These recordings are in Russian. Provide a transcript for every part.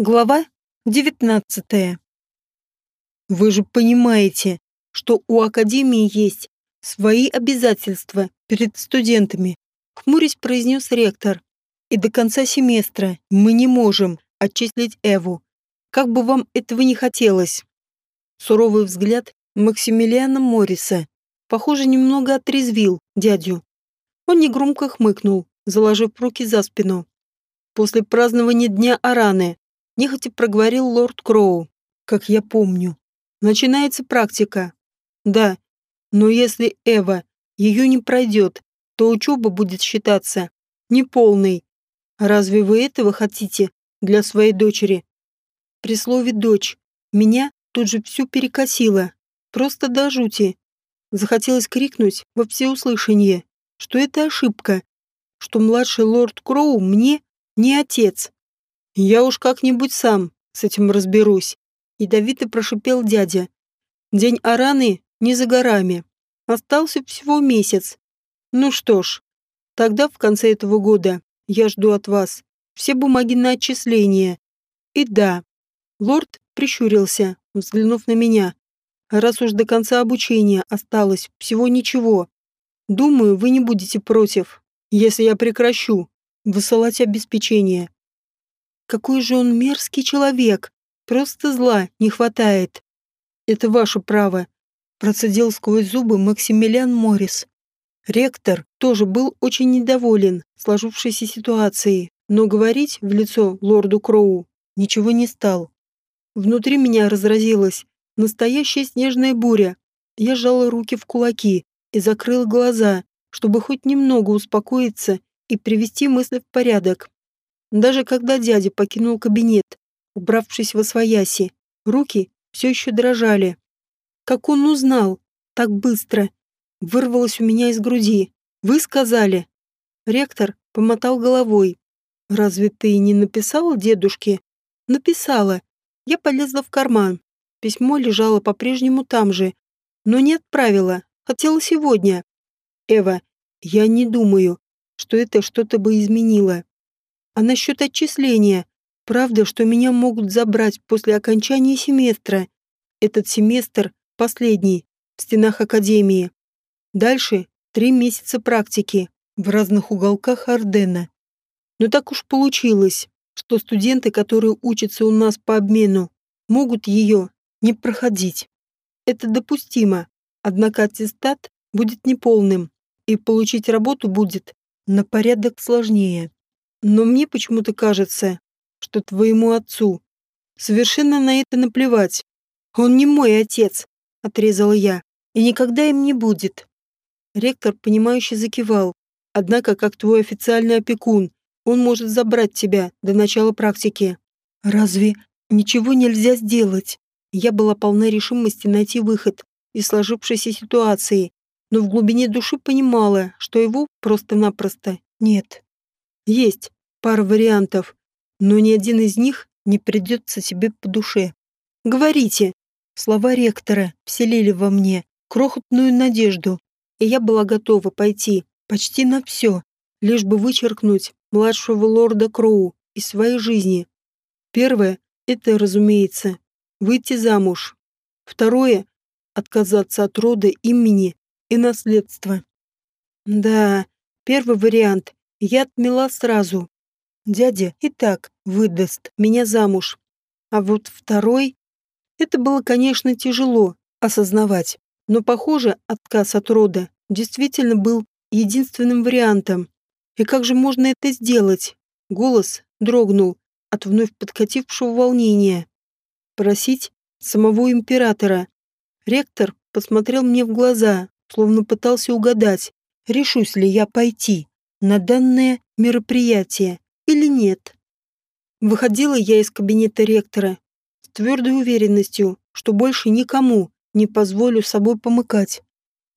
Глава 19. Вы же понимаете, что у Академии есть свои обязательства перед студентами, хмурясь произнес ректор. И до конца семестра мы не можем отчислить Эву, как бы вам этого не хотелось. Суровый взгляд Максимилиана Морриса, похоже, немного отрезвил дядю. Он негромко хмыкнул, заложив руки за спину. После празднования Дня Араны нехотя проговорил лорд Кроу. Как я помню. Начинается практика. Да, но если Эва ее не пройдет, то учеба будет считаться неполной. Разве вы этого хотите для своей дочери? При слове «дочь» меня тут же всю перекосило. Просто до жути. Захотелось крикнуть во всеуслышание, что это ошибка, что младший лорд Кроу мне не отец. «Я уж как-нибудь сам с этим разберусь», — ядовито прошипел дядя. «День Араны не за горами. Остался всего месяц. Ну что ж, тогда в конце этого года я жду от вас все бумаги на отчисление. И да, лорд прищурился, взглянув на меня. Раз уж до конца обучения осталось всего ничего, думаю, вы не будете против, если я прекращу высылать обеспечение. Какой же он мерзкий человек. Просто зла не хватает. Это ваше право. Процедил сквозь зубы Максимилиан Моррис. Ректор тоже был очень недоволен сложившейся ситуацией, но говорить в лицо лорду Кроу ничего не стал. Внутри меня разразилась настоящая снежная буря. Я сжала руки в кулаки и закрыла глаза, чтобы хоть немного успокоиться и привести мысли в порядок. Даже когда дядя покинул кабинет, убравшись во свояси, руки все еще дрожали. Как он узнал? Так быстро. Вырвалось у меня из груди. Вы сказали. Ректор помотал головой. Разве ты не написала дедушке? Написала. Я полезла в карман. Письмо лежало по-прежнему там же, но не отправила. Хотела сегодня. Эва, я не думаю, что это что-то бы изменило. А насчет отчисления? Правда, что меня могут забрать после окончания семестра? Этот семестр последний в стенах академии. Дальше три месяца практики в разных уголках Ордена. Но так уж получилось, что студенты, которые учатся у нас по обмену, могут ее не проходить. Это допустимо, однако аттестат будет неполным, и получить работу будет на порядок сложнее. Но мне почему-то кажется, что твоему отцу совершенно на это наплевать. Он не мой отец, отрезала я, и никогда им не будет. Ректор, понимающе закивал. Однако, как твой официальный опекун, он может забрать тебя до начала практики. Разве ничего нельзя сделать? Я была полна решимости найти выход из сложившейся ситуации, но в глубине души понимала, что его просто-напросто нет. Есть пара вариантов, но ни один из них не придется себе по душе. Говорите. Слова ректора вселили во мне крохотную надежду, и я была готова пойти почти на все, лишь бы вычеркнуть младшего лорда Кроу из своей жизни. Первое — это, разумеется, выйти замуж. Второе — отказаться от рода, имени и наследства. Да, первый вариант я отмела сразу. Дядя и так выдаст меня замуж. А вот второй... Это было, конечно, тяжело осознавать, но, похоже, отказ от рода действительно был единственным вариантом. И как же можно это сделать? Голос дрогнул от вновь подкатившего волнения. Просить самого императора. Ректор посмотрел мне в глаза, словно пытался угадать, решусь ли я пойти на данное мероприятие или нет. Выходила я из кабинета ректора с твердой уверенностью, что больше никому не позволю собой помыкать.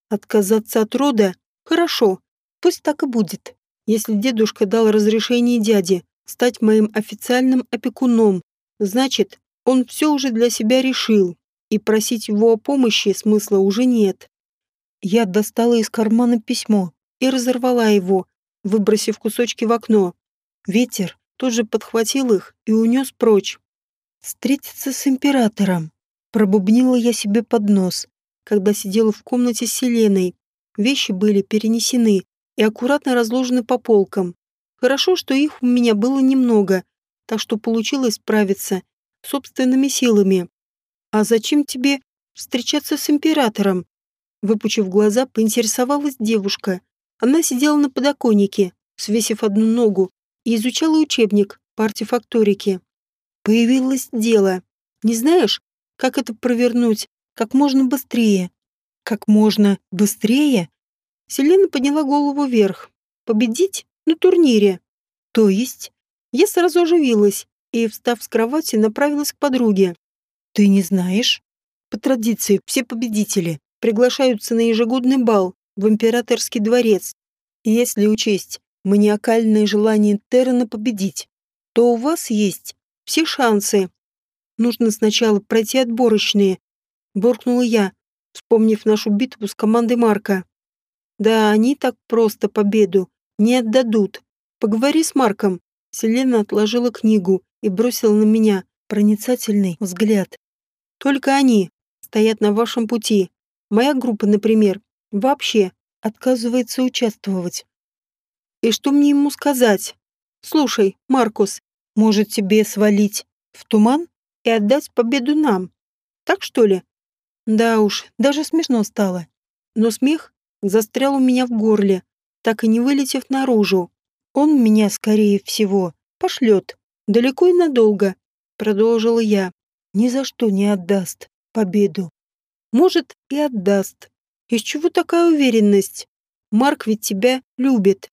Отказаться от рода? Хорошо, пусть так и будет. Если дедушка дал разрешение дяде стать моим официальным опекуном, значит, он все уже для себя решил, и просить его о помощи смысла уже нет. Я достала из кармана письмо и разорвала его, выбросив кусочки в окно. Ветер тут же подхватил их и унес прочь, Встретиться с императором. Пробубнила я себе под нос, когда сидела в комнате с Селеной. Вещи были перенесены и аккуратно разложены по полкам. Хорошо, что их у меня было немного, так что получилось справиться собственными силами. «А зачем тебе встречаться с императором?» Выпучив глаза, поинтересовалась девушка. Она сидела на подоконнике, свесив одну ногу, и изучала учебник по артефакторике. Появилось дело. Не знаешь, как это провернуть как можно быстрее? Как можно быстрее? Селена подняла голову вверх. Победить на турнире. То есть? Я сразу оживилась и, встав с кровати, направилась к подруге. Ты не знаешь? По традиции, все победители приглашаются на ежегодный бал в императорский дворец. Если учесть маниакальное желание Террена победить, то у вас есть все шансы. Нужно сначала пройти отборочные, буркнула я, вспомнив нашу битву с командой Марка. Да, они так просто победу не отдадут. Поговори с Марком. Селена отложила книгу и бросила на меня проницательный взгляд. Только они стоят на вашем пути. Моя группа, например, вообще отказывается участвовать. И что мне ему сказать? Слушай, Маркус, может тебе свалить в туман и отдать победу нам? Так что ли? Да уж, даже смешно стало. Но смех застрял у меня в горле, так и не вылетев наружу. Он меня, скорее всего, пошлет. Далеко и надолго, продолжила я. Ни за что не отдаст победу. Может, и отдаст. Из чего такая уверенность? Марк ведь тебя любит.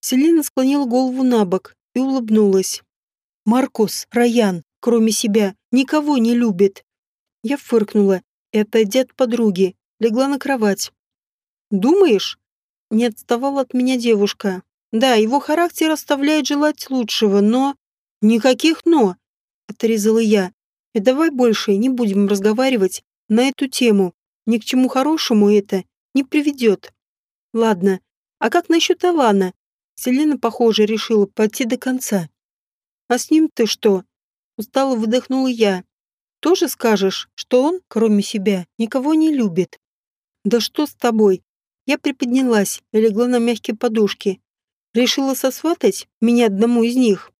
Селена склонила голову на бок и улыбнулась. Маркус, Раян, кроме себя, никого не любит. Я фыркнула и, отойдя от подруги, легла на кровать. «Думаешь?» Не отставала от меня девушка. «Да, его характер оставляет желать лучшего, но...» «Никаких «но», — отрезала я. И давай больше не будем разговаривать на эту тему. Ни к чему хорошему это не приведет. Ладно, а как насчет Алана? Селена, похоже, решила пойти до конца. А с ним ты что? Устало выдохнула я. Тоже скажешь, что он, кроме себя, никого не любит? Да что с тобой? Я приподнялась и легла на мягкие подушки. Решила сосватать меня одному из них.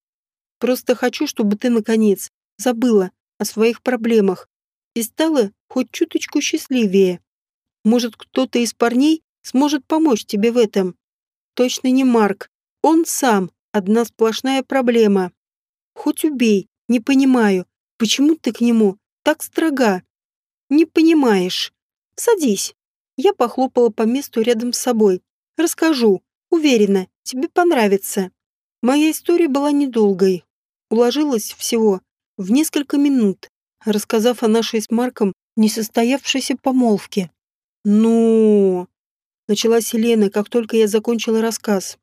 Просто хочу, чтобы ты, наконец, забыла о своих проблемах и стала хоть чуточку счастливее. Может, кто-то из парней сможет помочь тебе в этом. Точно не Марк. Он сам одна сплошная проблема. Хоть убей, не понимаю, почему ты к нему так строга. Не понимаешь. Садись. Я похлопала по месту рядом с собой. Расскажу. Уверена, тебе понравится. Моя история была недолгой. Уложилась всего в несколько минут, рассказав о нашей с Марком несостоявшейся помолвке. «Ну...» — начала Селена, как только я закончила рассказ.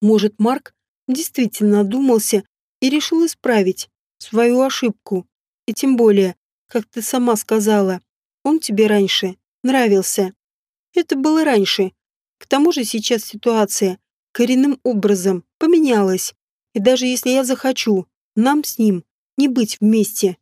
«Может, Марк действительно одумался и решил исправить свою ошибку. И тем более, как ты сама сказала, он тебе раньше нравился. Это было раньше. К тому же сейчас ситуация коренным образом поменялась. И даже если я захочу, нам с ним не быть вместе.